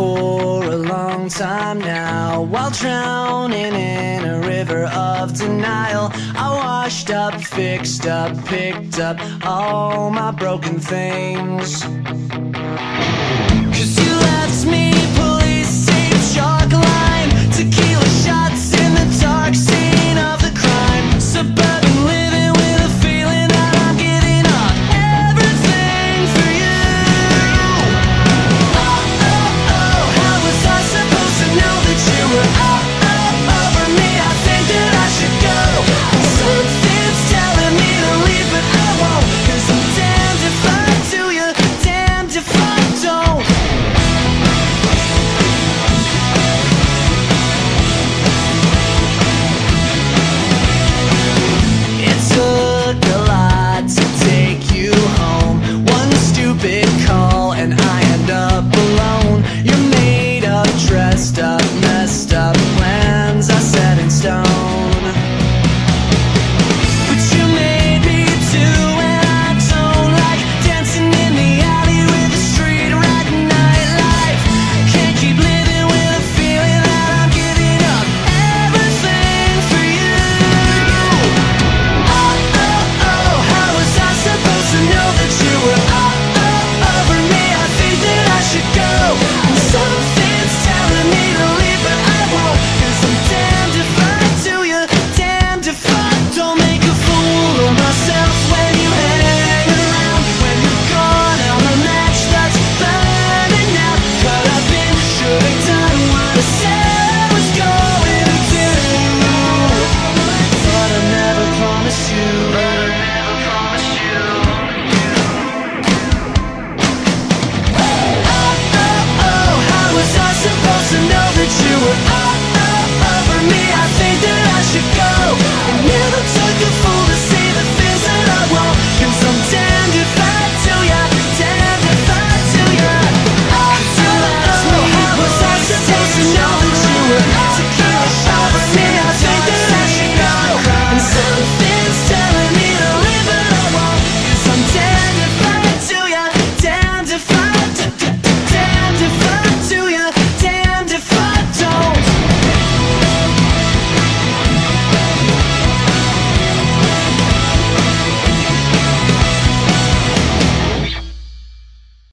For a long time now while drowning in a river of denial. I washed up, fixed up, picked up all my broken things.